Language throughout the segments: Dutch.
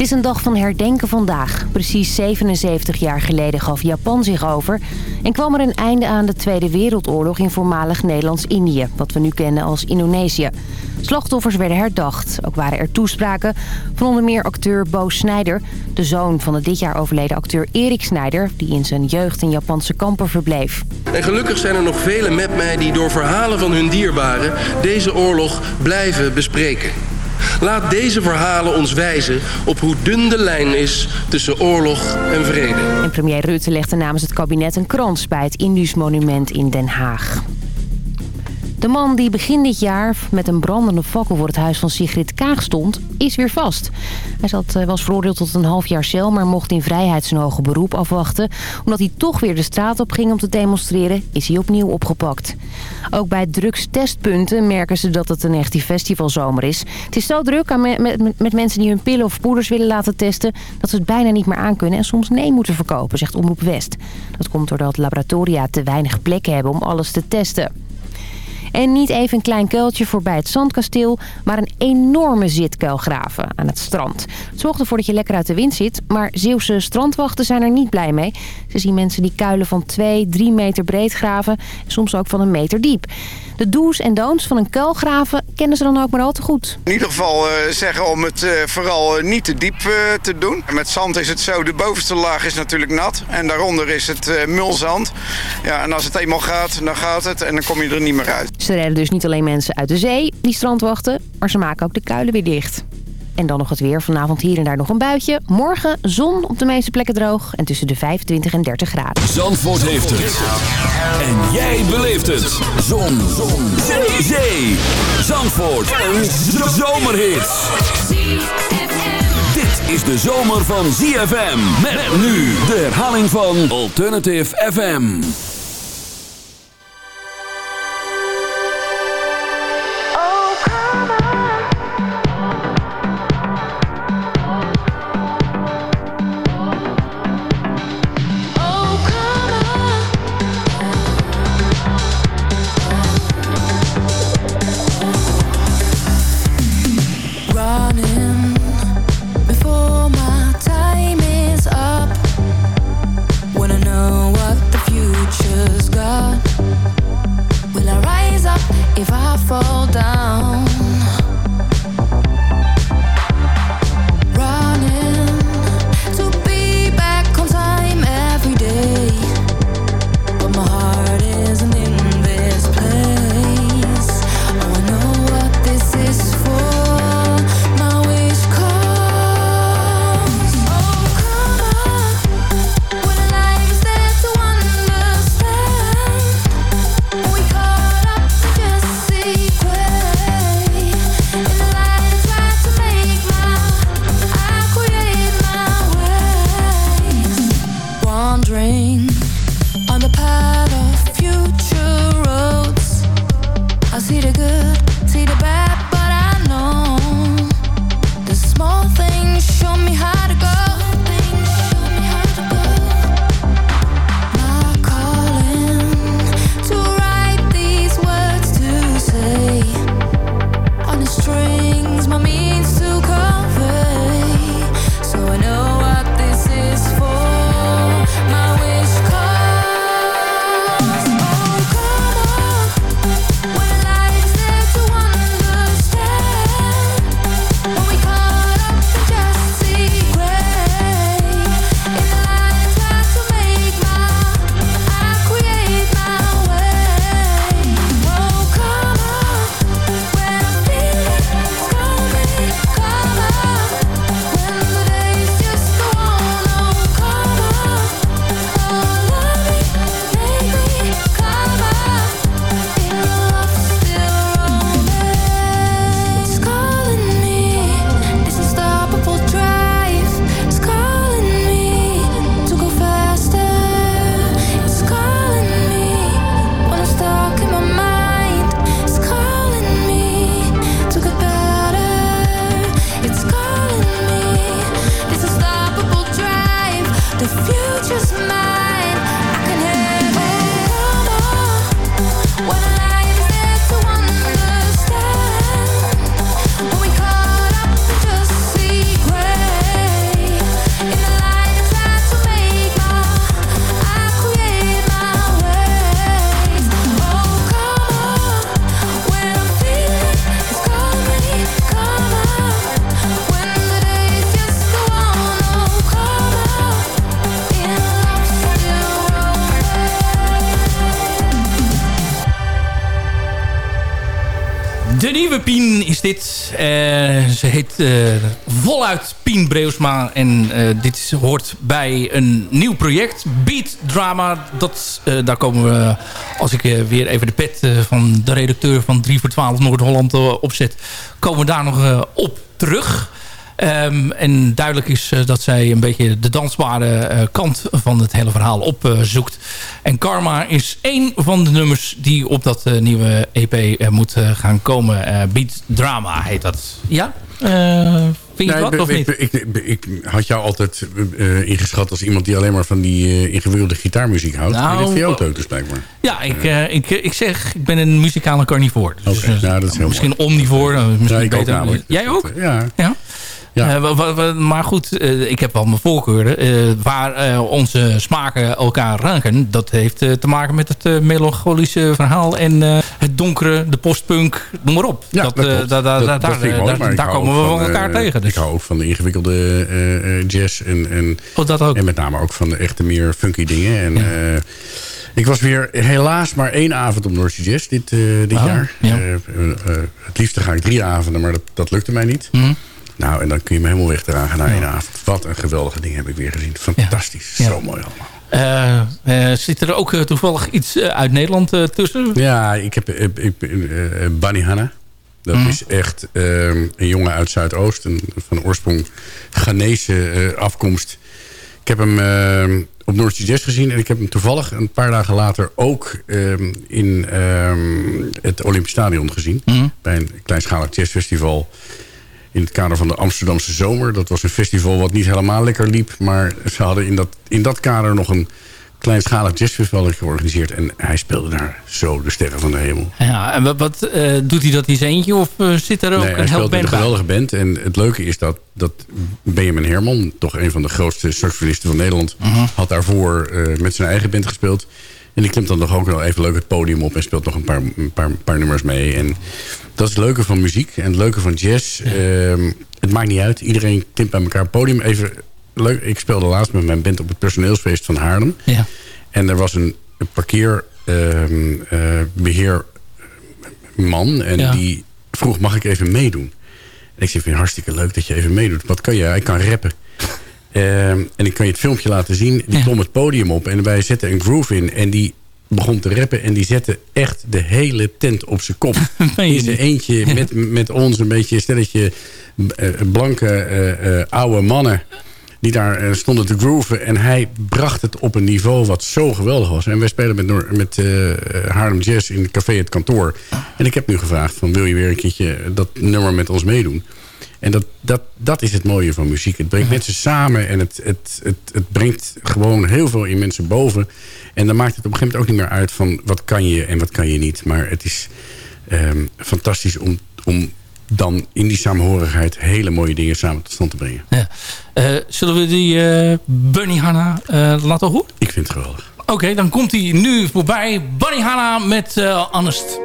Het is een dag van herdenken vandaag. Precies 77 jaar geleden gaf Japan zich over... en kwam er een einde aan de Tweede Wereldoorlog in voormalig Nederlands-Indië... wat we nu kennen als Indonesië. Slachtoffers werden herdacht. Ook waren er toespraken van onder meer acteur Bo Snijder... de zoon van de dit jaar overleden acteur Erik Snijder... die in zijn jeugd in Japanse kampen verbleef. En gelukkig zijn er nog velen met mij die door verhalen van hun dierbaren... deze oorlog blijven bespreken. Laat deze verhalen ons wijzen op hoe dun de lijn is tussen oorlog en vrede. En premier Rutte legde namens het kabinet een krans bij het Indus monument in Den Haag. De man die begin dit jaar met een brandende fakkel voor het huis van Sigrid Kaag stond, is weer vast. Hij zat, eh, was veroordeeld tot een half jaar cel, maar mocht in vrijheid zijn hoge beroep afwachten. Omdat hij toch weer de straat op ging om te demonstreren, is hij opnieuw opgepakt. Ook bij drugstestpunten merken ze dat het een echte festivalzomer is. Het is zo druk met, met, met mensen die hun pillen of poeders willen laten testen... dat ze het bijna niet meer aankunnen en soms nee moeten verkopen, zegt Omroep West. Dat komt doordat laboratoria te weinig plekken hebben om alles te testen. En niet even een klein kuiltje voorbij het zandkasteel... maar een enorme zitkuil graven aan het strand. Het zorgt ervoor dat je lekker uit de wind zit... maar Zeeuwse strandwachten zijn er niet blij mee. Ze zien mensen die kuilen van 2, 3 meter breed graven... en soms ook van een meter diep. De do's en don'ts van een kuilgraven kennen ze dan ook maar al te goed. In ieder geval uh, zeggen om het uh, vooral uh, niet te diep te doen. Met zand is het zo, de bovenste laag is natuurlijk nat en daaronder is het mulzand. Ja, en als het eenmaal gaat, dan gaat het en dan kom je er niet meer uit. Ze redden dus niet alleen mensen uit de zee, die strandwachten, maar ze maken ook de kuilen weer dicht. En dan nog het weer. Vanavond hier en daar nog een buitje. Morgen zon op de meeste plekken droog. En tussen de 25 en 30 graden. Zandvoort heeft het. En jij beleeft het. Zon. zon. Zee. Zee. Zandvoort. Een zomerhit. Dit is de zomer van ZFM. Met nu de herhaling van Alternative FM. Dit. Uh, ze heet uh, voluit Pien Breusma. En uh, dit hoort bij een nieuw project. Beat Drama. Dat, daar komen we, als ik weer even de pet van de redacteur van 3 voor 12 Noord-Holland opzet... komen we daar nog op terug. Um, en duidelijk is uh, dat zij een beetje de dansbare uh, kant van het hele verhaal opzoekt. Uh, en Karma is één van de nummers die op dat nieuwe EP moet gaan komen. Beat Drama heet dat. Ja? Vind je nee, ik, of niet? Ik, ik, ik, had jou altijd ingeschat als iemand die alleen maar van die ingewikkelde gitaarmuziek houdt. Nou, dit vind je ook dus blijkbaar. Ja, ik, ik, ik zeg, ik ben een muzikale carnivoor. Dus, okay, nou, dat is misschien omnivoor. Misschien ja, beter. Ook Jij ook? Ja. ja? Ja. Uh, maar goed, uh, ik heb wel mijn voorkeuren. Uh, waar onze smaken elkaar raken... dat heeft te maken met het melancholische verhaal... en het donkere, de postpunk, noem maar op. Ja, dat, dat, dat, dat, daar, daar, daar komen we van elkaar tegen. Dus. Ik hou ook van de ingewikkelde jazz. En, en, oh, dat ook. en met name ook van de echte meer funky dingen. En, ja. Ik was weer helaas maar één avond op Noordse Jazz dit, dit oh, jaar. Ja. het liefste ga ik drie avonden, maar dat, dat lukte mij niet. Mm. Nou, en dan kun je me helemaal wegdragen naar één avond. Wat een geweldige ding heb ik weer gezien. Fantastisch. Ja. Zo mooi allemaal. Uh, uh, zit er ook uh, toevallig iets uit Nederland tussen? Ja, ik heb ik, Bunny Hanna. Dat mm. is echt een jongen uit Zuidoost. Een, van oorsprong Ghanese afkomst. Ik heb hem op Noordse Jazz gezien. En ik heb hem toevallig een paar dagen later ook um, in het Olympisch Stadion gezien. Mm. Bij een kleinschalig jazzfestival in het kader van de Amsterdamse Zomer. Dat was een festival wat niet helemaal lekker liep. Maar ze hadden in dat, in dat kader nog een kleinschalig jazzfestival georganiseerd. En hij speelde daar zo de sterren van de hemel. Ja, en wat, wat uh, doet hij dat in zijn eentje? Of uh, zit er ook nee, een hij speelt een geweldige band. En het leuke is dat, dat Benjamin Herman... toch een van de grootste saxofonisten van Nederland... Uh -huh. had daarvoor uh, met zijn eigen band gespeeld. En die klimt dan nog ook wel even leuk het podium op... en speelt nog een paar, een paar, paar nummers mee. En dat is het leuke van muziek en het leuke van jazz. Ja. Uh, het maakt niet uit. Iedereen klimt bij elkaar podium. Even leuk. Ik speelde laatst met mijn band op het personeelsfeest van Haarlem. Ja. En er was een, een parkeerbeheerman. Uh, en ja. die vroeg, mag ik even meedoen? En ik zei, vind hartstikke leuk dat je even meedoet. Wat kan je? Hij kan rappen. Uh, en ik kan je het filmpje laten zien. Die ja. klom het podium op en wij zetten een groove in. En die begon te rappen. En die zette echt de hele tent op zijn kop. In zijn eentje met, met ons een beetje een stelletje blanke uh, oude mannen. Die daar stonden te grooven. En hij bracht het op een niveau wat zo geweldig was. En wij spelen met, met uh, Haarlem Jazz in het café Het Kantoor. En ik heb nu gevraagd van wil je weer een keertje dat nummer met ons meedoen. En dat, dat, dat is het mooie van muziek. Het brengt mensen samen en het, het, het, het brengt gewoon heel veel in mensen boven. En dan maakt het op een gegeven moment ook niet meer uit van wat kan je en wat kan je niet. Maar het is um, fantastisch om, om dan in die samenhorigheid hele mooie dingen samen tot stand te brengen. Ja. Uh, zullen we die uh, Bunny Hanna uh, laten horen? Ik vind het geweldig. Oké, okay, dan komt hij nu voorbij. Bunny Hanna met Honest.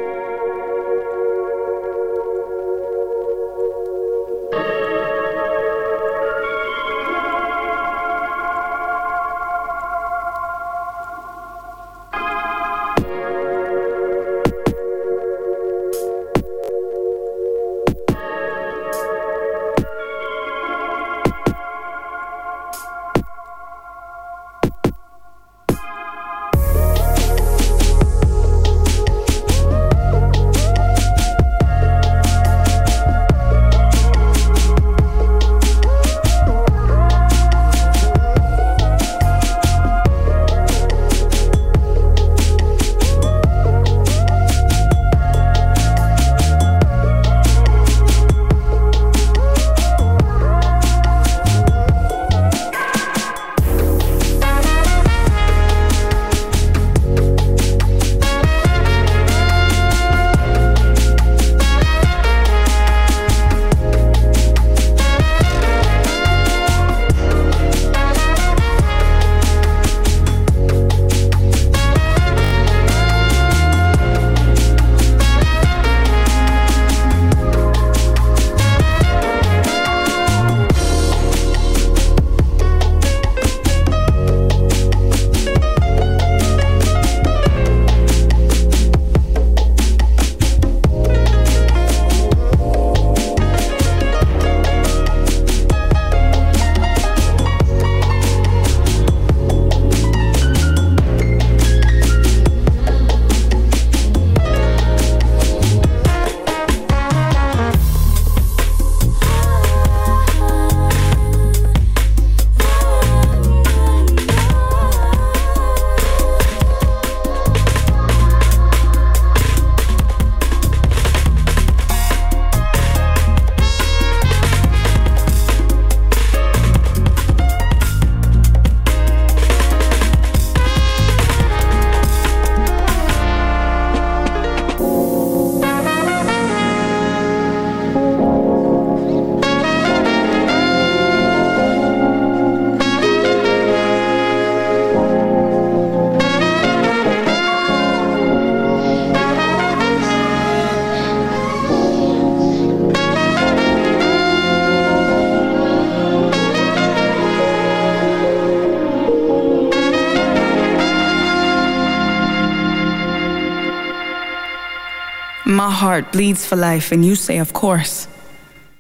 Heart bleeds for life, and you say, of course.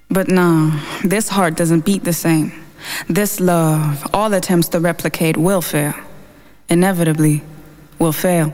But no, this heart doesn't beat the same. This love, all attempts to replicate will fail. Inevitably, will fail.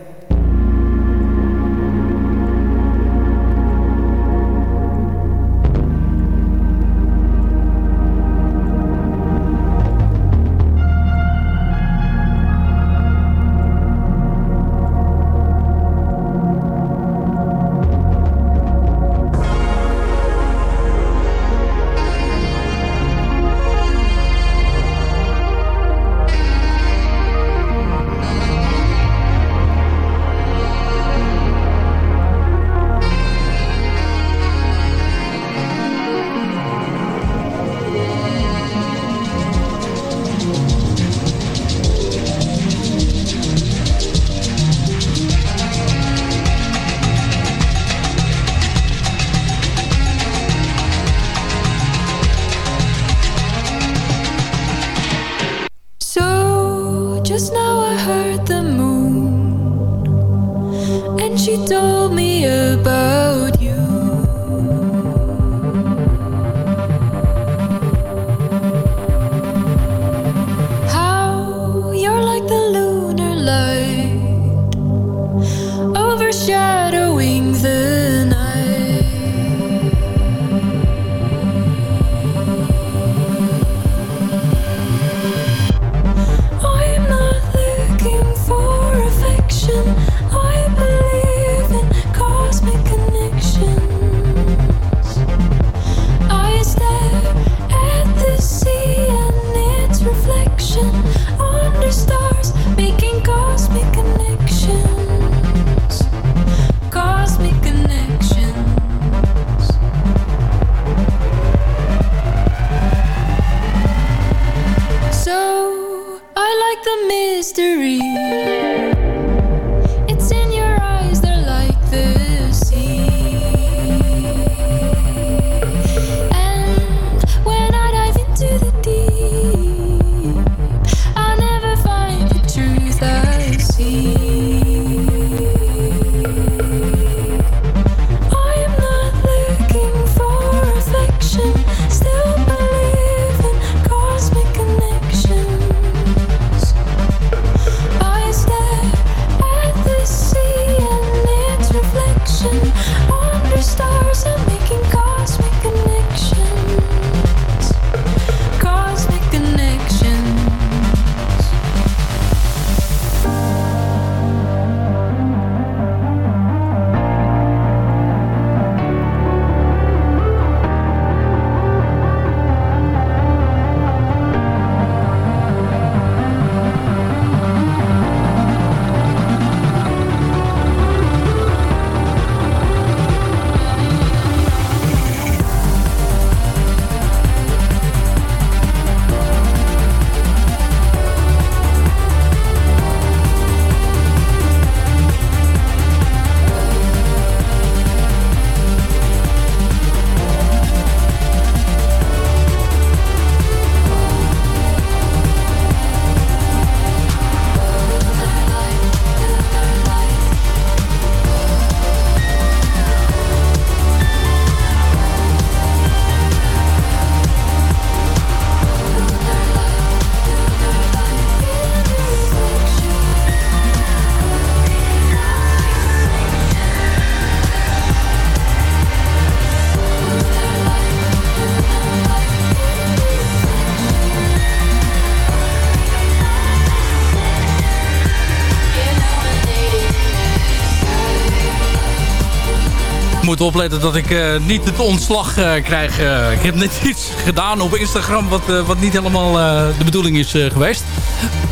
Opletten dat ik uh, niet het ontslag uh, krijg. Uh, ik heb net iets gedaan op Instagram wat, wat niet helemaal de bedoeling is geweest.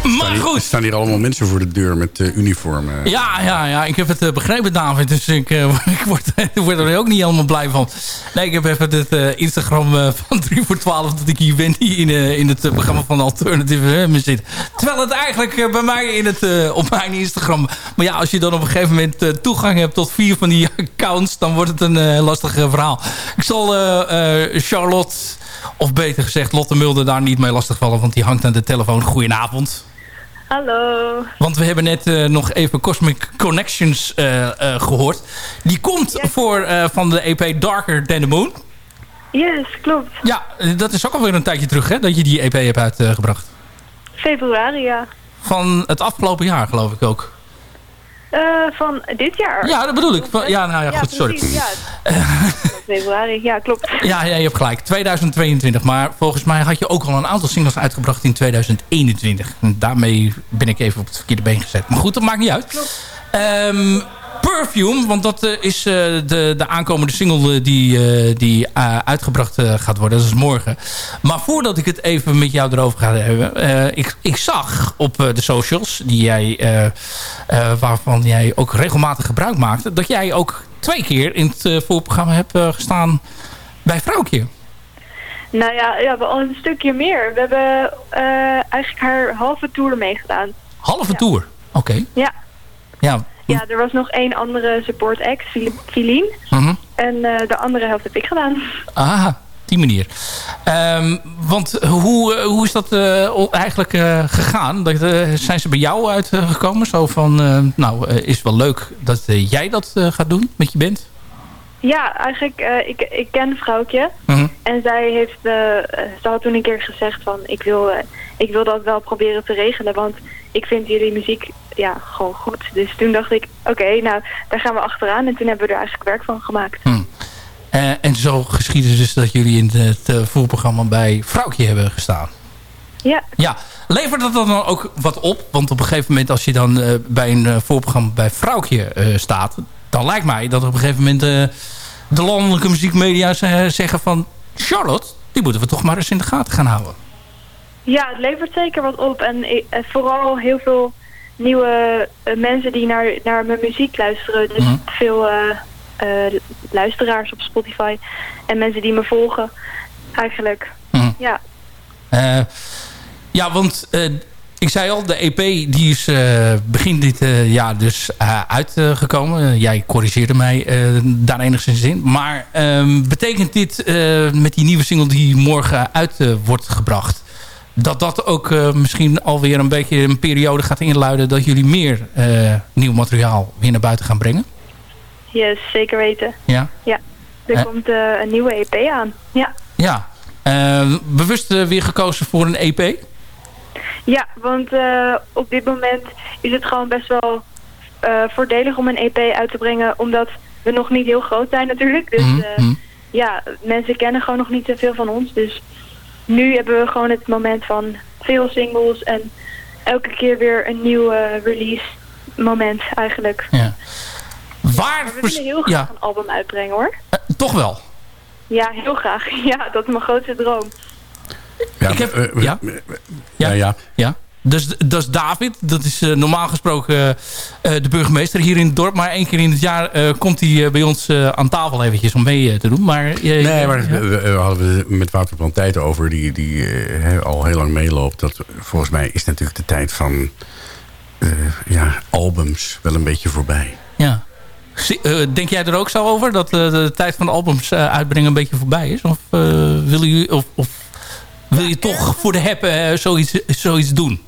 Maar goed. Er staan hier allemaal mensen voor de deur met uniformen. Ja, ja, ja, ik heb het begrepen David. Dus ik, ik, word, ik word er ook niet helemaal blij van. Nee, ik heb even het Instagram van 3 voor 12 dat ik hier ben in, in het programma van Alternative zit. Terwijl het eigenlijk bij mij in het, op mijn Instagram... Maar ja, als je dan op een gegeven moment toegang hebt tot vier van die accounts... dan wordt het een lastig verhaal. Ik zal Charlotte, of beter gezegd Lotte Mulder... daar niet mee lastigvallen, want die hangt aan de telefoon. Goedenavond. Hallo. Want we hebben net uh, nog even Cosmic Connections uh, uh, gehoord. Die komt Yes. voor, van de EP Darker Than The Moon. Yes, klopt. Ja, dat is ook alweer een tijdje terug hè, dat je die EP hebt uitgebracht. Februari, ja. Van het afgelopen jaar geloof ik ook. Eh, van dit jaar. Ja, dat bedoel ik. Van, ja, nou ja, goed, sorry. precies, Ja, februari, ja, klopt. Ja, ja, je hebt gelijk. 2022. Maar volgens mij had je ook al een aantal singles uitgebracht in 2021. En daarmee ben ik even op het verkeerde been gezet. Maar goed, dat maakt niet uit. Ehm, Perfume, want dat uh, is uh, de, de aankomende single die, uh, die uitgebracht gaat worden. Dat is morgen. Maar voordat ik het even met jou erover ga hebben. ik, ik zag op de socials, die jij, waarvan jij ook regelmatig gebruik maakte... dat jij ook twee keer in het voorprogramma hebt gestaan bij Vrouwtje. Nou ja, ja, we al een stukje meer. We hebben eigenlijk haar halve tour meegedaan. Halve ja. tour? Oké. Okay. Ja. Ja, ja, er was nog één andere support act, Filien. -hmm. En uh, de andere helft heb ik gedaan. Ah, die manier. Um, want hoe, uh, hoe is dat uh, eigenlijk gegaan? Dat, zijn ze bij jou uitgekomen? Zo van, nou, is wel leuk dat jij dat gaat doen met je band? Ja, eigenlijk, ik, ik ken Vrouwtje. -hmm. En zij heeft, ze had toen een keer gezegd van, ik wil, ik wil dat wel proberen te regelen. Want ik vind jullie muziek ja, gewoon goed. Dus toen dacht ik, oké, okay, nou, daar gaan we achteraan. En toen hebben we er eigenlijk werk van gemaakt. Hmm. Uh, en zo geschiedde dus dat jullie in het uh, voorprogramma bij Vrouwtje hebben gestaan. Ja. Ja, levert dat dan ook wat op? Want op een gegeven moment als je dan uh, bij een voorprogramma bij Vrouwtje staat... dan lijkt mij dat op een gegeven moment de landelijke muziekmedia zeggen van... Charlotte, die moeten we toch maar eens in de gaten gaan houden. Ja, het levert zeker wat op. En vooral heel veel nieuwe mensen die naar, naar mijn muziek luisteren. Dus Mhm. mm -hmm. veel uh, uh, luisteraars op Spotify. En mensen die me volgen. Eigenlijk. -hmm. Ja. ja, want ik zei al, de EP die is begin dit jaar dus uitgekomen. jij corrigeerde mij daar enigszins in. Maar ehm, betekent dit met die nieuwe single die morgen uit wordt gebracht dat dat ook uh, misschien alweer een beetje een periode gaat inluiden... dat jullie meer uh, nieuw materiaal weer naar buiten gaan brengen? Yes, zeker weten. Ja? Ja, er uh, komt een nieuwe EP aan. Ja. Ja. bewust weer gekozen voor een EP? Ja, want op dit moment is het gewoon best wel voordelig om een EP uit te brengen... omdat we nog niet heel groot zijn natuurlijk. Dus mm -hmm. ja, mensen kennen gewoon nog niet zoveel van ons, dus nu hebben we gewoon het moment van veel singles en elke keer weer een nieuw uh, release moment eigenlijk. Ja. Waar we willen heel graag ja. een album uitbrengen hoor. Uh, toch wel? Ja, heel graag. Ja, dat is mijn grootste droom. Ja, Ik heb, uh, ja? Ja, ja. ja. Dus dat is David. Dat is uh, normaal gesproken uh, de burgemeester hier in het dorp. Maar één keer in het jaar uh, komt hij bij ons aan tafel eventjes om mee te doen. Maar, nee, maar ja. we, we, hadden we met Wouter Tijd over. Die, die al heel lang meeloopt. Dat, volgens mij is natuurlijk de tijd van ja, albums wel een beetje voorbij. Ja. Denk jij er ook zo over? Dat de tijd van albums uitbrengen een beetje voorbij is? Of wil je... Of, of wil je toch voor de heppen zoiets, zoiets doen?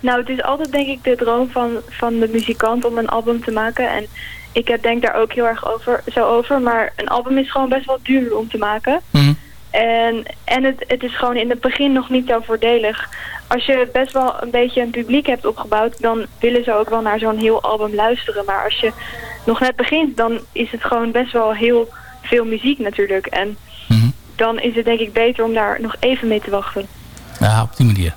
Nou, het is altijd denk ik de droom van, van de muzikant om een album te maken. En ik denk daar ook heel erg over, zo over. Maar een album is gewoon best wel duur om te maken. Mm. En, en het, het is gewoon in het begin nog niet zo voordelig. Als je best wel een beetje een publiek hebt opgebouwd... dan willen ze ook wel naar zo'n heel album luisteren. Maar als je nog net begint, dan is het gewoon best wel heel veel muziek natuurlijk. En mm. dan is het denk ik beter om daar nog even mee te wachten. Ja, op die manier.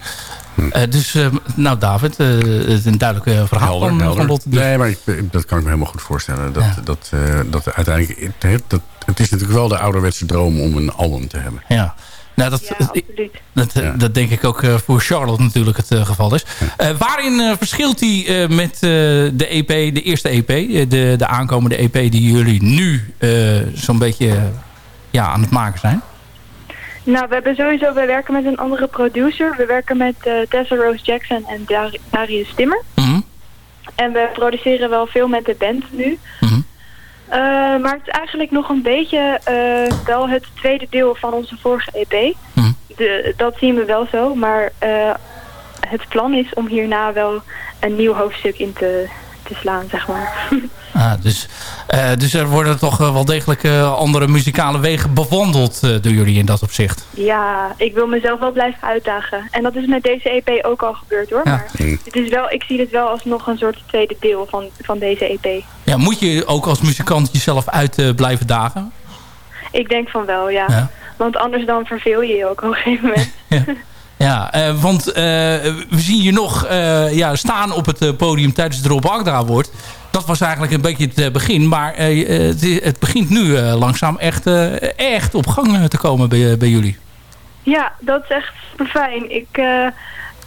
Uh, dus, uh, nou David, uh, het is een duidelijk verhaal helder, van, helder. van Lotte. Nee, maar ik, dat kan ik me helemaal goed voorstellen. Dat, Ja. dat, dat uiteindelijk... Het, dat, het is natuurlijk wel de ouderwetse droom om een album te hebben. Ja. Nou, dat, Ja, absoluut. dat, Ja. dat denk ik ook eh, voor Charlotte natuurlijk het eh, geval is. Eh, waarin eh, verschilt die eh, met eh, de EP, de eerste EP, eh, de, de aankomende EP die jullie nu eh, zo'n beetje eh, ja, aan het maken zijn? Nou, we hebben sowieso, we werken met een andere producer. We werken met eh, Tessa Rose Jackson en Dar- Darius Timmer. Mhm. En we produceren wel veel met de band nu. Mhm. Eh, maar het is eigenlijk nog een beetje eh, wel het tweede deel van onze vorige EP. Mhm. De, dat zien we wel zo. Maar eh, het plan is om hierna wel een nieuw hoofdstuk in te, te slaan, zeg maar. Ah, dus, uh, dus er worden toch wel degelijk uh, andere muzikale wegen bewandeld uh, door jullie in dat opzicht. Ja, ik wil mezelf wel blijven uitdagen. En dat is met deze EP ook al gebeurd hoor. Ja. Maar het is wel, ik zie dit wel als nog een soort tweede deel van, van deze EP. Ja, moet je ook als muzikant jezelf uit blijven dagen? Ik denk van wel, ja. ja. Want anders dan verveel je je ook op een gegeven moment. ja. Ja, uh, want uh, we zien je nog uh, ja, staan op het podium tijdens de Rob Agda wordt. Dat was eigenlijk een beetje het begin. Maar het, het, begint nu langzaam echt, echt op gang te komen bij, bij jullie. Ja, dat is echt super fijn. Ik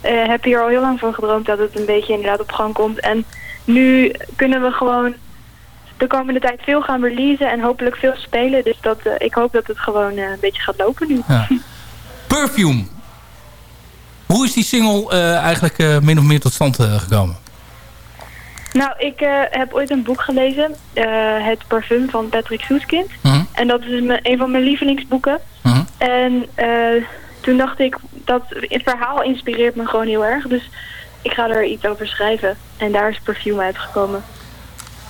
heb hier al heel lang van gedroomd dat het een beetje inderdaad op gang komt. En nu kunnen we gewoon de komende tijd veel gaan releasen en hopelijk veel spelen. Dus dat, ik hoop dat het gewoon een beetje gaat lopen nu. Ja. Perfume, hoe is die single eigenlijk min of meer tot stand gekomen? Nou, ik heb ooit een boek gelezen. het Parfum van Patrick Soeskind. -huh. En dat is mijn, een van mijn lievelingsboeken. -huh. En toen dacht ik, dat het verhaal inspireert me gewoon heel erg. Dus ik ga er iets over schrijven. En daar is Perfume uitgekomen.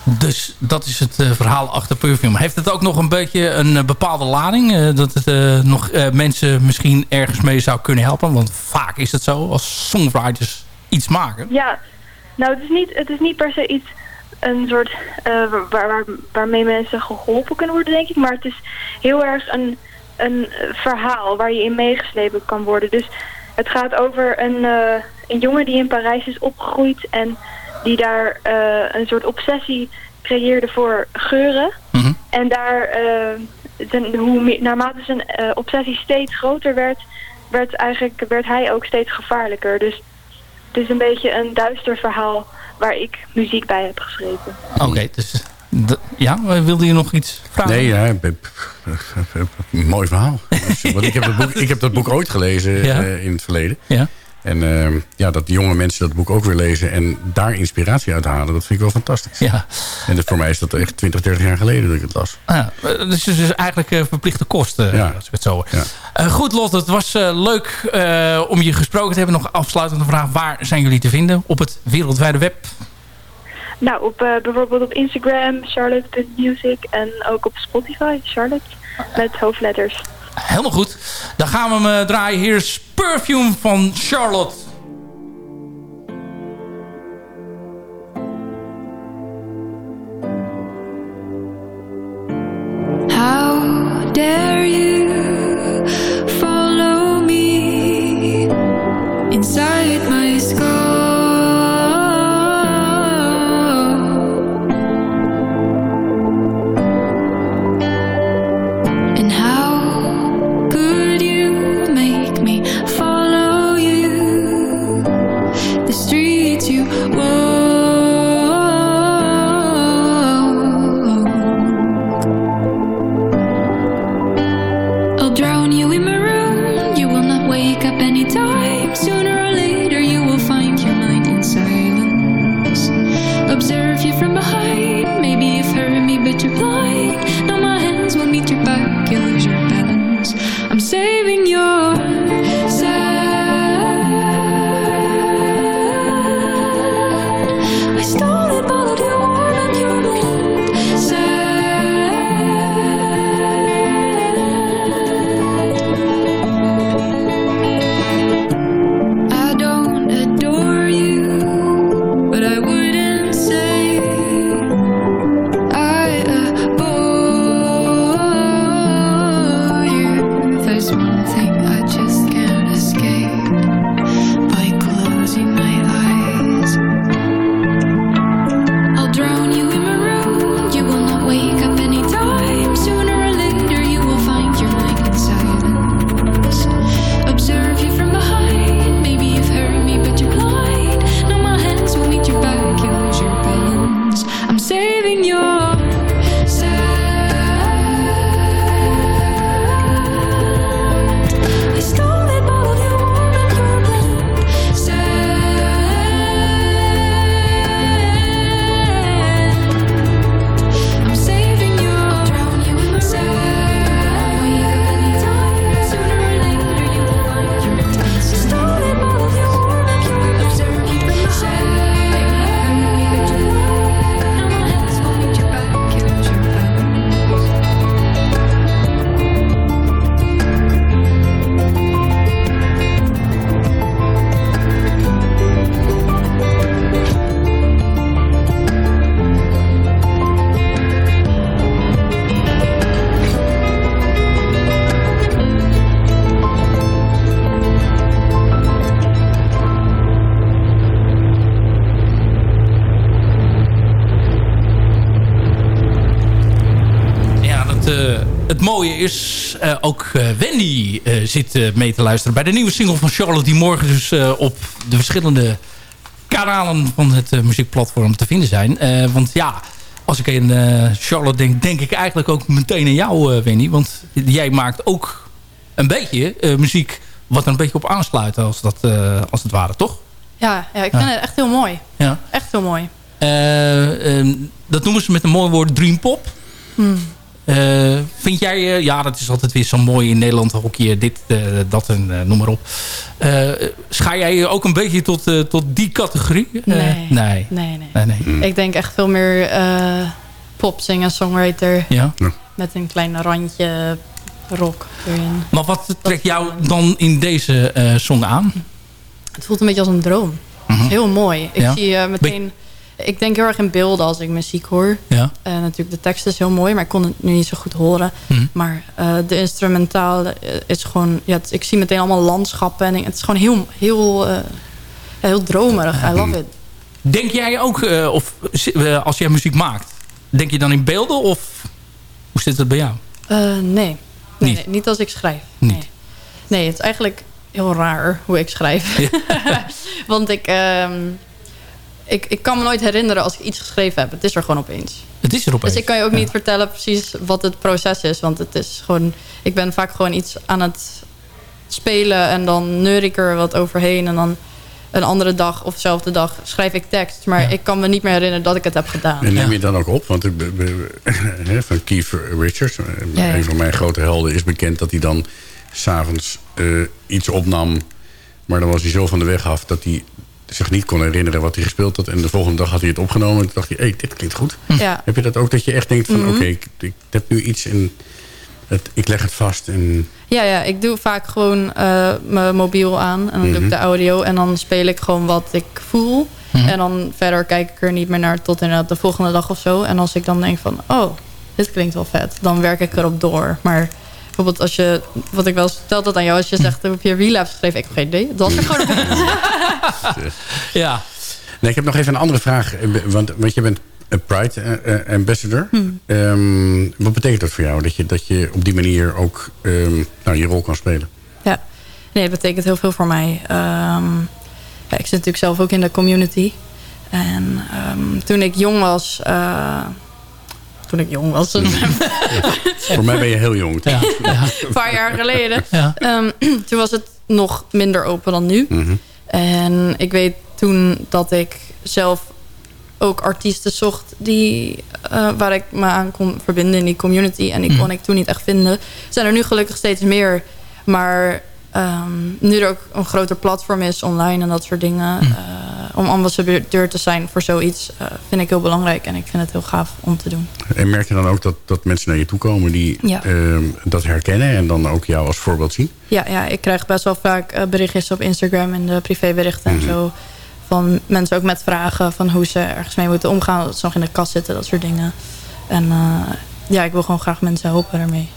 Dus dat is het verhaal achter Perfume. Heeft het ook nog een beetje een bepaalde lading? Dat het nog mensen misschien ergens mee zou kunnen helpen? Want vaak is het zo als songwriters iets maken. Ja, nou het is niet, het is niet per se iets een soort waar, waar, waarmee mensen geholpen kunnen worden denk ik. Maar het is heel erg een, een verhaal waar je in meegeslepen kan worden. Dus het gaat over een, een jongen die in Parijs is opgegroeid en die daar uh, een soort obsessie creëerde voor geuren. Mm -hmm. En daar, uh, hoe meer, naarmate zijn uh, obsessie steeds groter werd, werd, eigenlijk, werd hij ook steeds gevaarlijker. Dus het is een beetje een duister verhaal waar ik muziek bij heb geschreven. Oké, okay, dus ja, wilde je nog iets vragen? Nee, ja, mooi verhaal. Want ik heb, dat boek, ik heb dat boek ooit gelezen ja. in het verleden. Ja. En uh, ja, dat jonge mensen dat boek ook weer lezen en daar inspiratie uit halen, dat vind ik wel fantastisch. Ja. En dus voor mij is dat echt 20, 30 jaar geleden dat ik het las. Ah, ja, dus, dus eigenlijk uh, verplichte kosten, ja. als ik het zo. Ja. Uh, goed Lot, het was leuk om je gesproken te hebben. Nog afsluitende vraag, waar zijn jullie te vinden op het wereldwijde web? Nou, op, bijvoorbeeld op Instagram, charlotte.music en ook op Spotify, Charlotte, met hoofdletters. Helemaal goed. Dan gaan we hem draaien. Hier is Perfume van Charlotte. Mee te luisteren... bij de nieuwe single van Charlotte... die morgen dus eh, op de verschillende kanalen van het eh, muziekplatform te vinden zijn. Eh, want ja, als ik aan eh, Charlotte denk... denk ik eigenlijk ook meteen aan jou, eh, Wendy. Want jij maakt ook een beetje eh, muziek... wat er een beetje op aansluit, als, dat, eh, als het ware, toch? Ja, ja ik vind Ja. het echt heel mooi. Ja. Echt heel mooi. Eh, ehm, dat noemen ze met een mooi woord dreampop. Hmm. Eh, vind jij, eh, ja, dat is altijd weer zo mooi in Nederland hokje, dit, eh, dat en noem maar op. Eh schaar jij ook een beetje tot, eh, tot die categorie? Nee. nee. Nee, nee. Nee, nee. Ik denk echt veel meer eh pop, zingen, songwriter. Ja. Met een klein randje rock erin. Maar wat trekt jou dan in deze eh, song aan? Het voelt een beetje als een droom. Is heel mooi. Ik Ja. zie meteen... Ik denk heel erg in beelden als ik muziek hoor. Ja. Eh, natuurlijk, de tekst is heel mooi, maar ik kon het nu niet zo goed horen. Mhm. Maar eh, de instrumentaal eh, is gewoon... Ja, het- ik zie meteen allemaal landschappen. En ik- het is gewoon heel, heel, heel dromerig. I love it. Denk jij ook, of als jij muziek maakt, denk je dan in beelden of hoe zit het bij jou? Nee. Nee, Niet? nee, niet als ik schrijf. Niet. Nee. nee, het is eigenlijk heel raar hoe ik schrijf. Want ik, ehm, ik, ik kan me nooit herinneren als ik iets geschreven heb. Het is er gewoon opeens. Het is er opeens. Dus ik kan je ook niet vertellen precies wat het proces is. Want het is gewoon... Ik ben vaak gewoon iets aan het spelen... en dan neur ik er wat overheen... en dan een andere dag of dezelfde dag schrijf ik tekst. Maar ik kan me niet meer herinneren dat ik het heb gedaan. En neem je dan ook op? Want ik van Keith Richards, eh, Ja, ja. een van mijn grote helden, is bekend dat hij dan s'avonds uh, iets opnam. Maar dan was hij zo van de weg af dat hij zich niet kon herinneren wat hij gespeeld had. En de volgende dag had hij het opgenomen. En toen dacht hij, hey, dit klinkt goed. Ja. Heb je dat ook dat je echt denkt van, Mhm. oké, ik, ik heb nu iets en het, ik leg het vast. En, Ja, ja, ik doe vaak gewoon eh, mijn mobiel aan. En dan doe Mhm. ik de audio. En dan speel ik gewoon wat ik voel. Mhm. En dan verder kijk ik er niet meer naar tot inderdaad de volgende dag of zo. En als ik dan denk van, oh, dit klinkt wel vet. Dan werk ik erop door. Maar bijvoorbeeld als je, wat ik wel verteld had aan jou. Als je zegt, heb je relapse geschreven? Ik heb geen idee. Dat was er gewoon Ja. Nee, ik heb nog even een andere vraag. Want, want je bent een Pride eh, eh, Ambassador. Hmm. Ehm, wat betekent dat voor jou? Dat je, dat je op die manier ook ehm, nou, je rol kan spelen? Ja, nee, het betekent heel veel voor mij. Ehm, ja, ik zit natuurlijk zelf ook in de community. En ehm, toen ik jong was... eh, toen ik jong was, een Voor mij ben je heel jong. Ja. Ja. paar jaar geleden... Ja. ehm, toen was het nog minder open dan nu. Mhm. En ik weet toen dat ik zelf ook artiesten zocht die, eh, waar ik me aan kon verbinden in die community. En die Mhm. kon ik toen niet echt vinden. Zijn er nu gelukkig steeds meer. Maar ehm, nu er ook een groter platform is online en dat soort dingen. Mhm. eh, om ambassadeur te zijn voor zoiets eh, vind ik heel belangrijk. En ik vind het heel gaaf om te doen. En merk je dan ook dat, dat mensen naar je toe komen die Ja. ehm, dat herkennen... en dan ook jou als voorbeeld zien? Ja, ja ik krijg best wel vaak eh, berichtjes op Instagram en de privéberichten Mhm. en zo. Van mensen ook met vragen van hoe ze ergens mee moeten omgaan. Dat ze nog in de kast zitten, dat soort dingen. En ja, ik wil gewoon graag mensen helpen daarmee.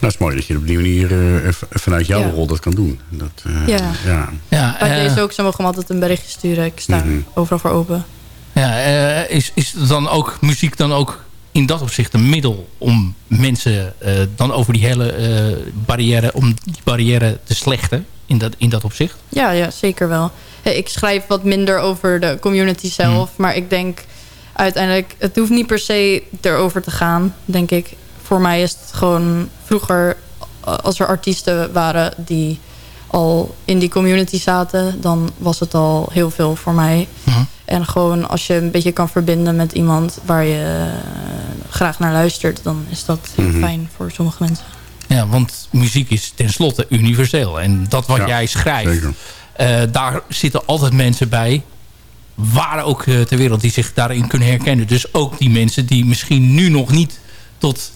Nou, het is mooi dat je op die manier eh, vanuit jouw Ja. rol dat kan doen. Dat, eh, Ja. ja. Ja, Bij eh, deze ook, ze mogen me altijd een berichtje sturen. Ik sta Mhm. overal voor open. ja, eh, is, is dan ook muziek dan ook in dat opzicht een middel om mensen eh, dan over die hele eh, barrière, om die barrière te slechten in dat, in dat opzicht? Ja, ja, zeker wel. Hey, Ik schrijf wat minder over de community zelf. Maar ik denk uiteindelijk... Het hoeft niet per se erover te gaan, denk ik. Voor mij is het gewoon vroeger... Als er artiesten waren die al in die community zaten... dan was het al heel veel voor mij. Mhm. En gewoon als je een beetje kan verbinden met iemand... waar je eh, graag naar luistert... dan is dat heel Mhm. fijn voor sommige mensen. Ja, want muziek is tenslotte universeel. En dat wat Ja, jij schrijft, eh, daar zitten altijd mensen bij... waar ook eh, ter wereld die zich daarin kunnen herkennen. Dus ook die mensen die misschien nu nog niet tot,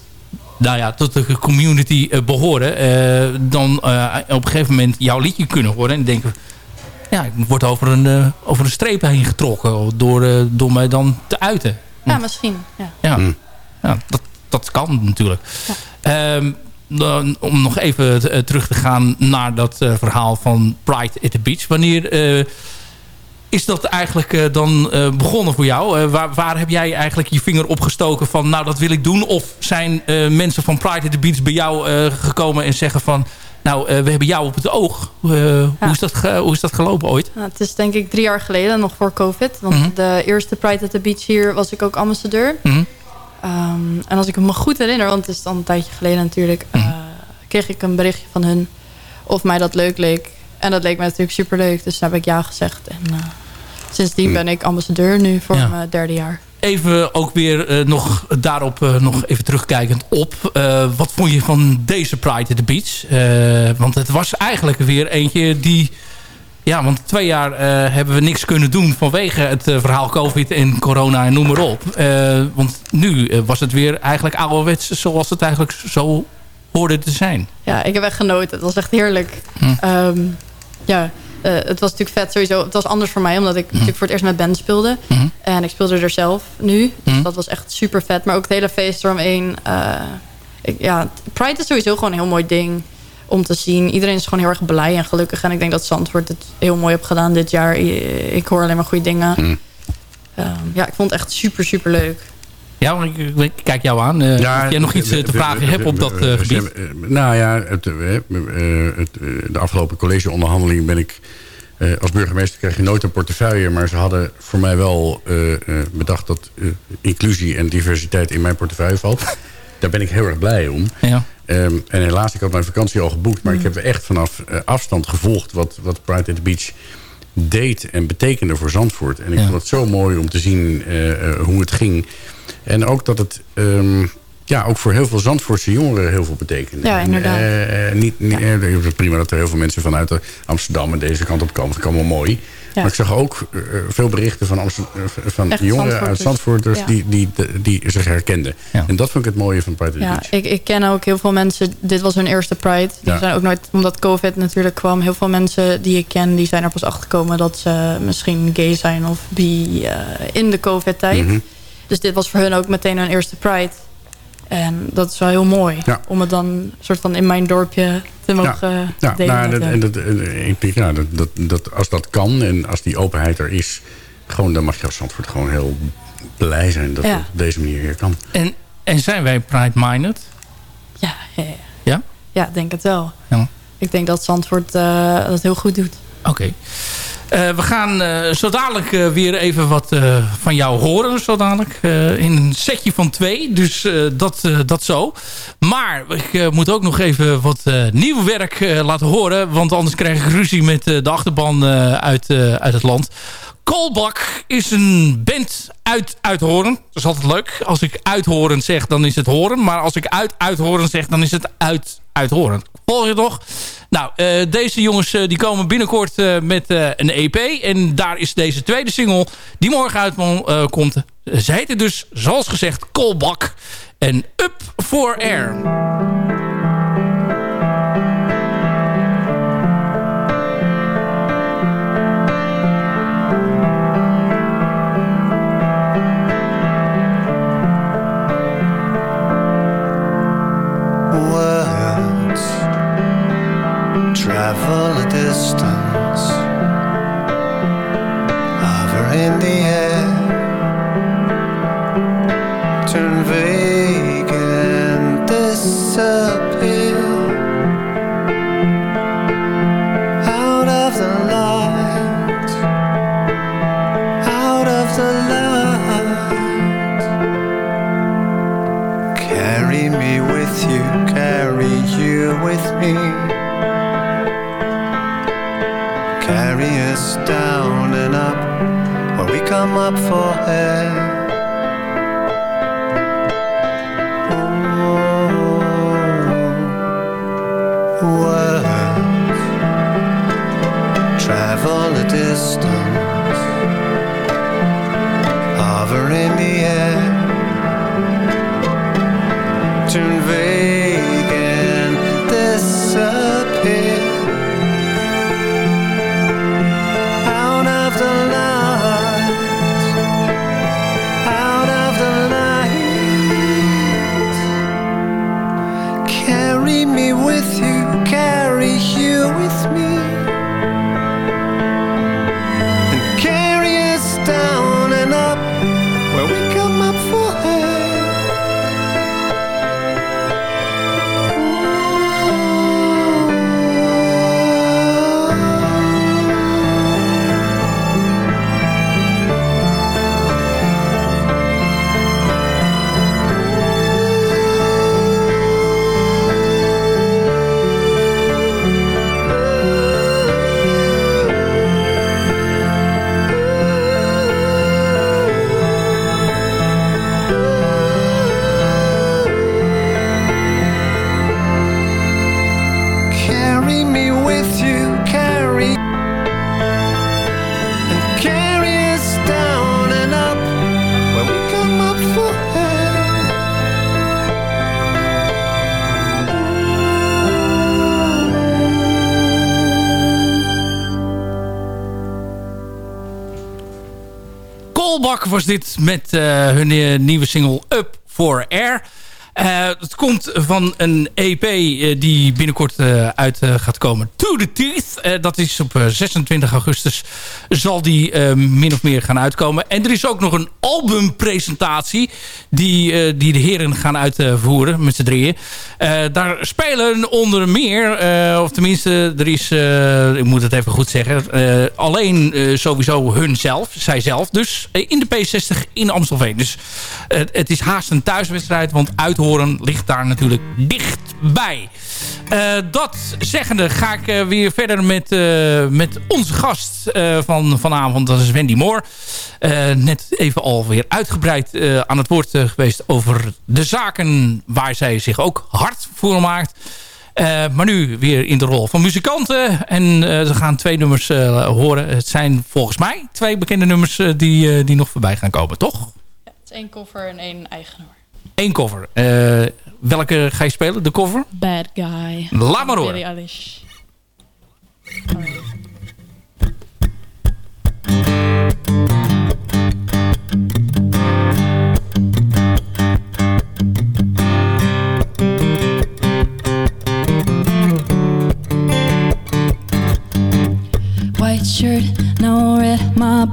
nou ja, tot de community eh, behoren... eh, dan eh, op een gegeven moment jouw liedje kunnen horen... en denken, ja, ik word over een, eh, over een streep heen getrokken... door, eh, door mij dan te uiten. Ja, misschien. Ja. Ja, Mm. ja dat, dat kan natuurlijk. Ehm, dan, om nog even terug te gaan naar dat verhaal van Pride at the Beach. Wanneer, eh, is dat eigenlijk eh, dan eh, begonnen voor jou? Eh, waar, waar heb jij eigenlijk je vinger opgestoken van... nou, dat wil ik doen? Of zijn mensen van Pride at the Beach bij jou gekomen en zeggen van... nou, we hebben jou op het oog. hoe, is dat hoe is dat gelopen ooit? Nou, het is denk ik drie jaar geleden, nog voor COVID. Want Mhm. de eerste Pride at the Beach hier was ik ook ambassadeur. Mhm. Ehm, en als ik me goed herinner, want het is dan een tijdje geleden natuurlijk... Mhm. kreeg ik een berichtje van hun of mij dat leuk leek. En dat leek me natuurlijk superleuk. Dus daar heb ik ja gezegd. En sindsdien ben ik ambassadeur nu voor Ja. mijn derde jaar. Even ook weer eh, nog daarop eh, nog even terugkijkend op. eh, wat vond je van deze Pride at the Beach? Want het was eigenlijk weer eentje die... Ja, want twee jaar hebben we niks kunnen doen vanwege het verhaal COVID en corona en noem maar op. Want nu was het weer eigenlijk ouderwets zoals het eigenlijk zo hoorde te zijn. Ja, ik heb echt genoten. Het was echt heerlijk. Hm. Ehm, ja, eh, het was natuurlijk vet sowieso. Het was anders voor mij, omdat ik natuurlijk voor het eerst met band speelde. Mhm. En ik speelde er zelf nu. Dus Mhm. dat was echt super vet. Maar ook het hele feest eromheen. ik, ja, Pride is sowieso gewoon een heel mooi ding om te zien. Iedereen is gewoon heel erg blij en gelukkig. En ik denk dat Zandvoort het heel mooi heeft gedaan dit jaar. Ik hoor alleen maar goede dingen. Mhm. Ehm, ja, ik vond het echt super, super leuk. Ja, maar ik, ik kijk jou aan. Eh, Ja, of jij nog iets eh, te vragen hebt op dat eh, gebied? eh, nou ja, het, eh, eh, het, eh, de afgelopen collegeonderhandeling ben ik... eh, als burgemeester krijg je nooit een portefeuille... maar ze hadden voor mij wel eh, eh, bedacht dat eh, inclusie en diversiteit in mijn portefeuille valt. Daar ben ik heel erg blij om. Ja. Ehm, en helaas, ik had mijn vakantie al geboekt... maar ik heb echt vanaf eh, afstand gevolgd wat, wat Pride at the Beach deed en betekende voor Zandvoort. En ik Ja. vond het zo mooi om te zien eh, eh, hoe het ging. En ook dat het ehm, ja, ook voor heel veel Zandvoortse jongeren heel veel betekende. Ja, inderdaad. eh, eh, niet, niet, eh, prima dat er heel veel mensen vanuit Amsterdam en deze kant op komen. Dat is allemaal mooi. Maar ik zag ook eh, veel berichten van, Amster- eh, van Echt jongeren uit Zandvoorters. Ja. die, die, die, zich herkenden. En dat vond ik het mooie van Pride Ja, Beach. ik, ik ken ook heel veel mensen. Dit was hun eerste Pride. Die Ja. zijn ook nooit, omdat COVID natuurlijk kwam. Heel veel mensen die ik ken, die zijn er pas achter gekomen dat ze misschien gay zijn of bi eh, in de COVID-tijd. Mhm. Dus dit was voor hun ook meteen hun eerste Pride. En dat is wel heel mooi. Ja. Om het dan soort van in mijn dorpje te mogen Ja, delen. nou, met dat, hen. en dat, en ik denk, ja, dat, dat, dat, als dat kan en als die openheid er is... Gewoon, dan mag je als Zandvoort gewoon heel blij zijn dat Ja. het op deze manier hier kan. En, en zijn wij Pride-minded? ja, ja, ja. Ja? Ja, ik denk het wel. Ja. Ik denk dat Zandvoort eh, dat heel goed doet. Oké. We gaan eh, zo dadelijk eh, weer even wat eh, van jou horen. Zo dadelijk. eh, in een setje van twee. Dus eh, dat, eh, dat zo. Maar ik eh, moet ook nog even wat eh, nieuw werk eh, laten horen. Want anders krijg ik ruzie met eh, de achterban eh, uit, eh, uit het land. Kolbak is een band uit Uithoren. Dat is altijd leuk. Als ik Uithoren zeg, dan is het horen. Maar als ik uit Uithoren zeg, dan is het uit Uithoren. Nou, eh, deze jongens eh, die komen binnenkort eh, met een EP. En daar is deze tweede single die morgen uitkomt. komt. Ze heette dus, zoals gezegd, Kolbak. En Up for Air. Was dit met hun nieuwe single Up for Air. Uh, het komt van een EP uh, die binnenkort uh, uit gaat komen. To the Teeth. dat is op 26 augustus zal die min of meer gaan uitkomen. En er is ook nog een albumpresentatie die, die de heren gaan uitvoeren met z'n drieën. daar spelen onder meer, of tenminste er is, ik moet het even goed zeggen, alleen sowieso hunzelf, zijzelf. Dus in de P60 in Amstelveen. Dus het is haast een thuiswedstrijd, want uit horen ligt daar natuurlijk dichtbij. Uh, dat zeggende ga ik uh, weer verder met, uh, met onze gast van vanavond. Dat is Wendy Moore. net even alweer uitgebreid aan het woord geweest over de zaken waar zij zich ook hard voor maakt. maar nu weer in de rol van muzikanten. En ze gaan twee nummers horen. Het zijn volgens mij twee bekende nummers die, die nog voorbij gaan komen, toch? Ja, het is één koffer en één eigen. Eén cover. Uh, welke ga je spelen? De cover? Bad Guy. Laat maar horen. Billie Eilish.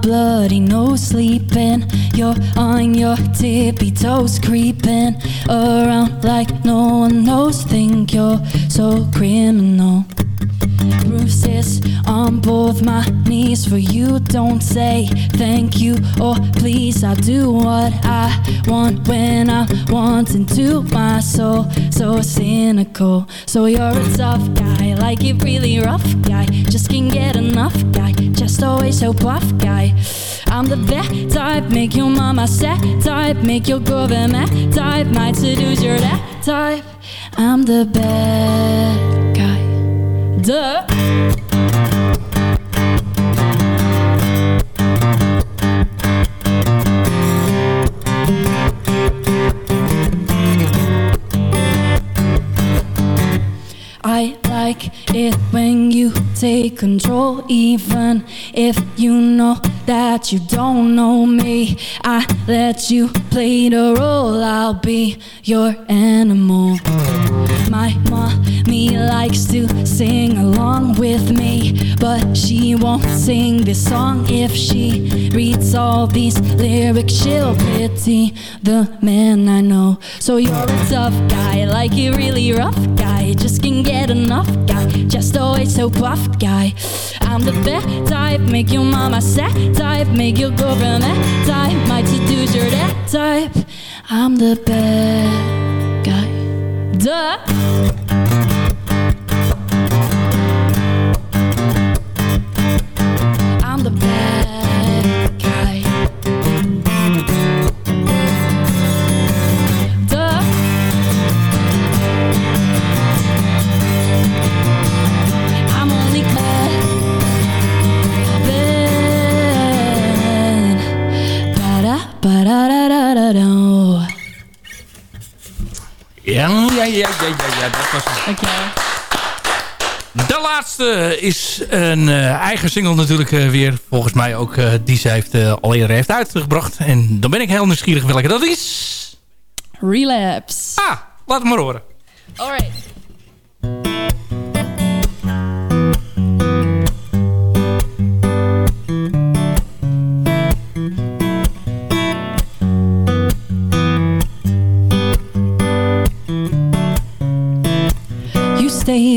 Bloody nose sleeping. You're on your tippy toes, creeping around like no one knows. Think you're so criminal. Bruises on both my knees for you. Don't say thank you or please. I do what I want when i want wanting to. My soul so cynical. So you're a tough guy, like it really rough guy. Just can't get enough guy. Just always so buff guy. I'm the bad type, make your mama sad type, make your government type, might seduce your that type. I'm the bad I like it when you take control, even if you know that you don't know me. I let you play the role, I'll be your animal. My mommy likes to sing along with me, but she won't sing this song if she reads all these lyrics. She'll pity the man I know. So you're a tough guy, like a really rough guy, just can't get enough guy, just always so buff guy. I'm the bad type, make your mama sad type, make your girlfriend that type, might seduce your that type. I'm the bad guy. Duh. Ja, dat was het. Dankjewel. De laatste is een eh, eigen single natuurlijk eh, weer. Volgens mij ook eh, die ze heeft, al eerder heeft uitgebracht. En dan ben ik heel nieuwsgierig welke dat is. Relapse. Ah, laat het maar horen. Alright.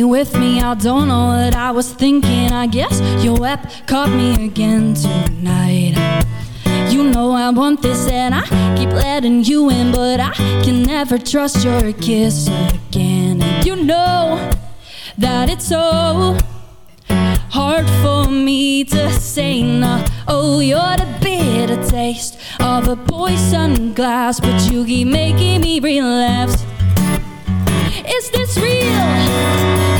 With me, I don't know what I was thinking. I guess your web caught me again tonight. You know I want this and I keep letting you in, but I can never trust your kiss again. And you know that it's so hard for me to say no. Oh, you're the bitter taste of a poison glass, but you keep making me relapse. Is this real?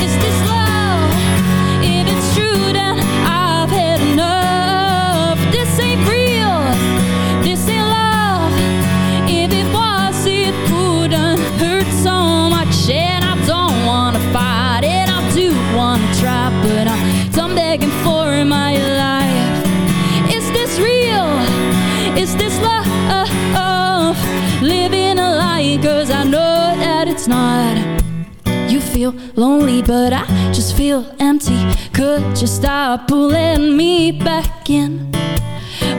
Feel lonely, but I just feel empty. Could you stop pulling me back in?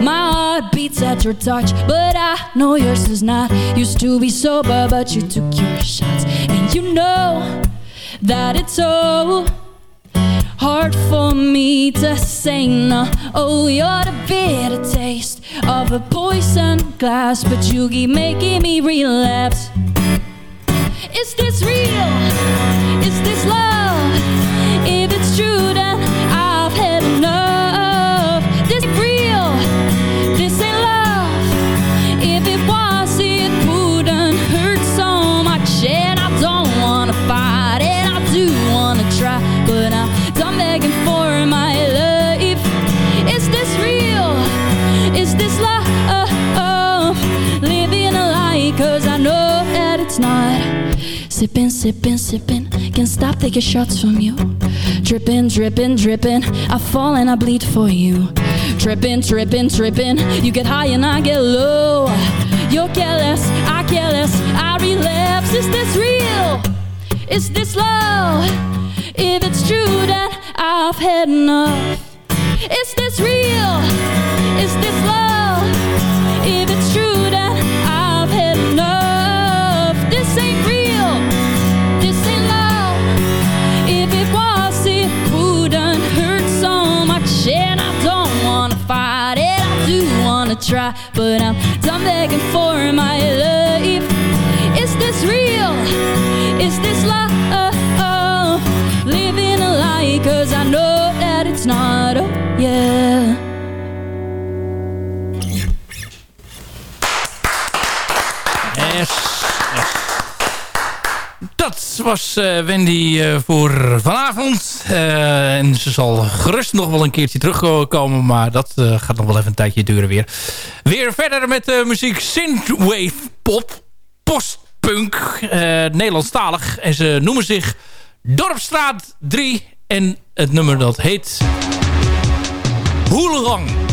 My heart beats at your touch, but I know yours is not. Used to be sober, but you took your shots, and you know that it's so hard for me to say no. Oh, you're the bitter taste of a poisoned glass, but you keep making me relapse. Is this real? Is this love? Sipping, sipping, sipping, can't stop taking shots from you. Dripping, dripping, dripping, I fall and I bleed for you. Tripping, tripping, tripping, you get high and I get low. You're careless, I careless, I relapse. Is this real? Is this love? If it's true, then I've had enough. Is this real? Is this love? Try, but I'm done begging for my life. Is this real? Is this love? Living a lie, cause I know that it's not. Oh, yeah. Was eh, Wendy eh, voor vanavond. Eh, en ze zal gerust nog wel een keertje terugkomen. Maar dat gaat nog wel even een tijdje duren weer. Weer verder met de muziek Synthwave Pop. Postpunk. Nederlandstalig. En ze noemen zich Dorpstraat 3. En het nummer dat heet... Hoelang.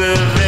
to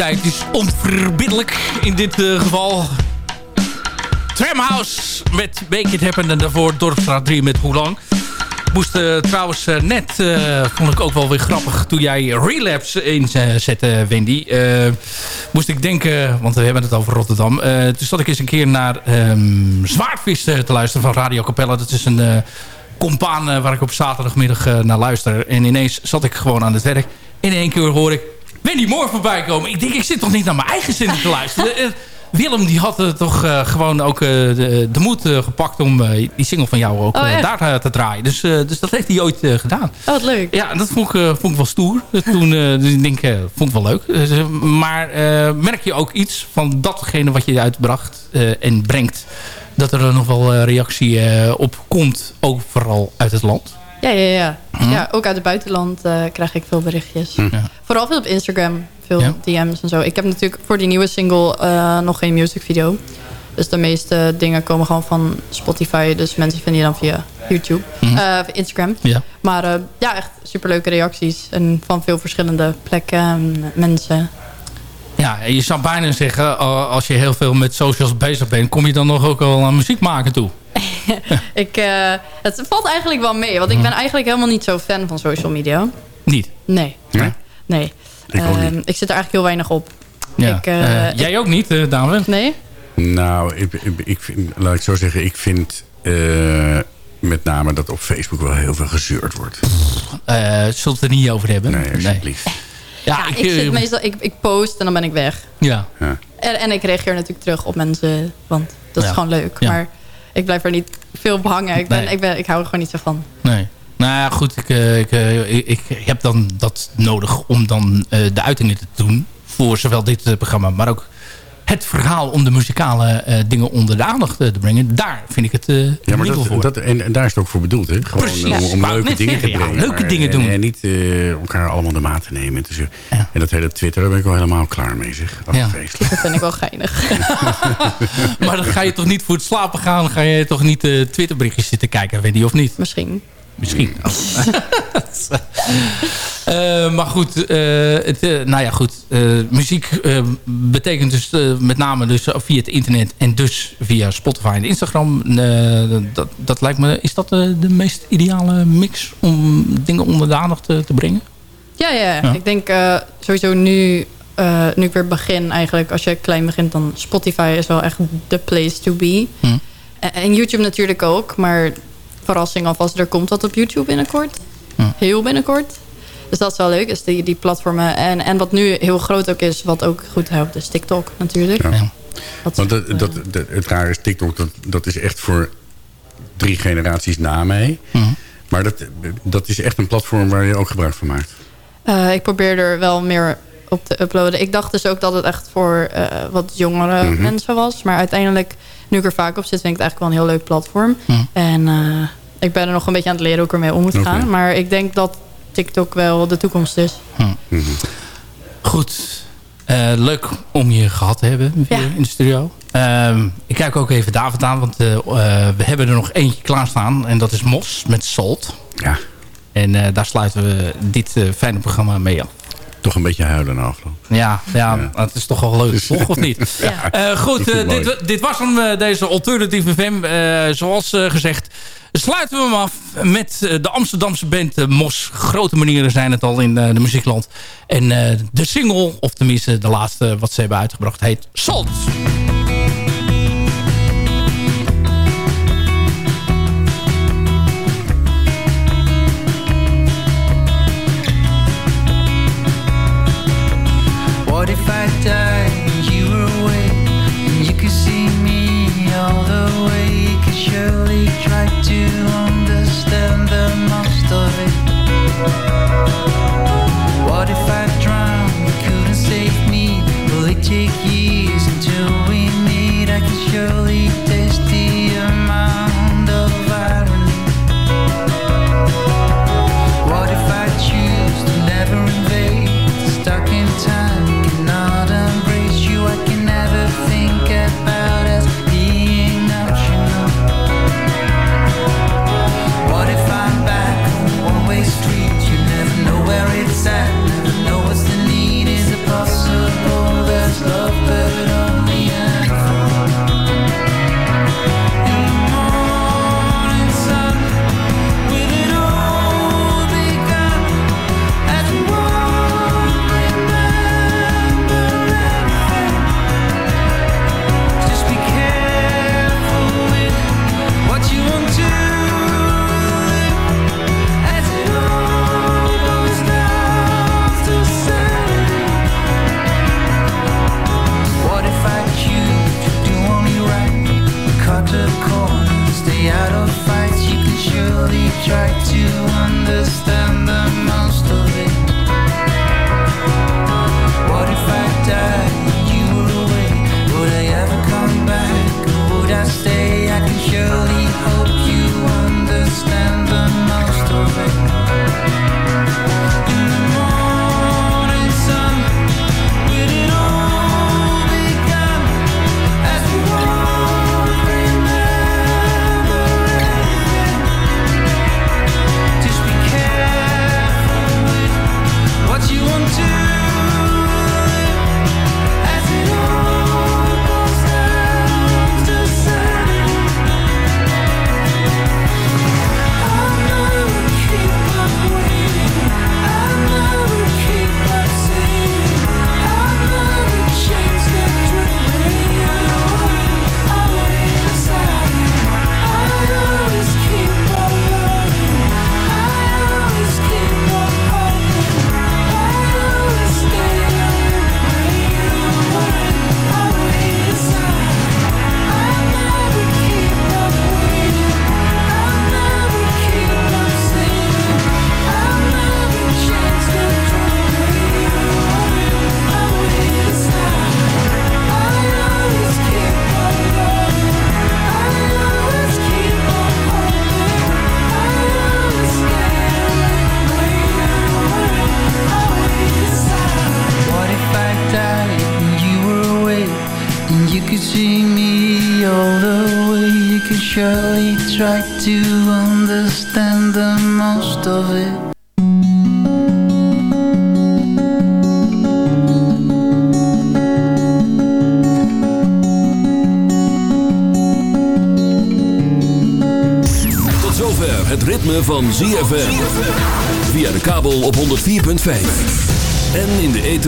Tijd is onverbiddelijk in dit eh, geval. Tramhouse met Make It Happen en daarvoor Dorpstraat 3 met Hoe Lang. Moest eh, trouwens eh, net, vond ik ook wel weer grappig... toen jij Relapse inzette, Wendy. moest ik denken, want we hebben het over Rotterdam... toen zat ik eens een keer naar ehm Zwaardvis te luisteren van Radio Capella. Dat is een compaan waar ik op zaterdagmiddag naar luister. En ineens zat ik gewoon aan het werk. In één keer hoor ik Wendy Moore voorbij komen. Ik denk, ik zit toch niet naar mijn eigen zinnen te luisteren. Eh, Willem die had eh, toch eh, gewoon ook de, de moed gepakt om die single van jou ook Oh, daar te draaien. Dus, dus dat heeft hij ooit gedaan. Oh, wat leuk. Ja, dat vond ik, vond ik wel stoer. Toen dus ik denk, vond ik wel leuk. Dus, maar merk je ook iets van datgene wat je uitbracht en brengt... dat er nog wel reactie op komt, ook vooral uit het land? Ja, ja, ja. Hm? ja ook uit het buitenland eh, krijg ik veel berichtjes. Ja. Vooral veel op Instagram. Veel Ja. DM's en zo. Ik heb natuurlijk voor die nieuwe single eh, nog geen music video. Dus de meeste dingen komen gewoon van Spotify. Dus mensen vinden je dan via YouTube. Mhm. eh, Instagram. Ja. Maar ja, echt superleuke reacties. En van veel verschillende plekken en mensen. Ja, en je zou bijna zeggen, als je heel veel met socials bezig bent... kom je dan nog ook wel aan muziek maken toe? Ik, eh, het valt eigenlijk wel mee. Want ik ben eigenlijk helemaal niet zo fan van social media. Niet? Nee. Nee? Nee. Ik ook Ehm, ik zit er eigenlijk heel weinig op. Ja. Ik, eh, Eh, jij ook niet, uh, David? Nee? Nou, ik, ik, ik vind, laat ik zo zeggen, ik vind eh, met name dat op Facebook wel heel veel gezeurd wordt. Eh zullen we het er niet over hebben? Nee, alsjeblieft. Ja, ik, ik, zit meestal, ik, ik post en dan ben ik weg. Ja. En, en ik reageer natuurlijk terug op mensen, want dat is Ja. gewoon leuk. Ja. Maar ik blijf er niet veel op hangen. Ik, ben, Nee. ik, ben, ik hou er gewoon niet zo van. Nee. Nou ja, goed. Ik, eh, ik, eh, ik, ik heb dan dat nodig om dan eh, de uitingen te doen. Voor zowel dit programma, maar ook het verhaal om de muzikale eh, dingen onder de aandacht eh, te brengen. Daar vind ik het uh, ja, maar dat, voor. Dat, en, en, daar is het ook voor bedoeld. Hè? Gewoon Precies. om, leuke dingen zeggen, te ja, brengen. leuke maar- dingen en, doen. En, niet eh, elkaar allemaal de maat te nemen. Dus, En dat hele Twitter, daar ben ik al helemaal klaar mee. Zeg. Dat Ja. Dat vind ik wel geinig. maar dan ga je toch niet voor het slapen gaan... ga je toch niet eh Twitterberichtjes zitten kijken, weet je of niet? Misschien. Misschien. Eh, maar goed, eh, het, eh, nou ja, goed. muziek betekent dus met name dus via het internet en dus via Spotify en Instagram. Dat, dat lijkt me, is dat de meest ideale mix om dingen onder de aandacht te, te brengen? Ja, ja. Ja. ik denk sowieso nu, nu ik weer begin eigenlijk. Als je klein begint, dan Spotify is wel echt the place to be. Hm. En, en YouTube natuurlijk ook. Maar verrassing alvast, er komt wat op YouTube binnenkort. Heel binnenkort. Dus dat is wel leuk, is die, die platformen. En, en wat nu heel groot ook is, wat ook goed helpt, is TikTok natuurlijk. Ja. Dat Want dat, dat, dat- het rare is, TikTok, dat, dat is echt voor drie generaties na mij. Mhm. Maar dat, dat is echt een platform waar je ook gebruik van maakt. Eh, ik probeer er wel meer op te uploaden. Ik dacht dus ook dat het echt voor eh, wat jongere Mhm. mensen was. Maar uiteindelijk, nu ik er vaak op zit, vind ik het eigenlijk wel een heel leuk platform. Mhm. En eh, ik ben er nog een beetje aan het leren hoe ik ermee om moet gaan. Maar ik denk dat TikTok wel de toekomst is. Mhm. Goed. Eh, leuk om je gehad te hebben weer Ja. in de studio. Ehm, ik kijk ook even David aan, want eh, eh, we hebben er nog eentje klaarstaan. En dat is Mos met Salt. Ja, En eh, daar sluiten we dit eh, fijne programma mee af. toch een beetje huilen na afloop. Ja, ja, het is toch wel leuk, toch? Of niet? Ja. Eh, goed, dit, dit was hem, eh, deze Alternative FM. Eh, zoals gezegd, sluiten we hem af met eh, de Amsterdamse band eh, Mos. Grote manieren zijn het al in eh, de muziekland. En de single, of tenminste de laatste wat ze hebben uitgebracht, heet Salt. magic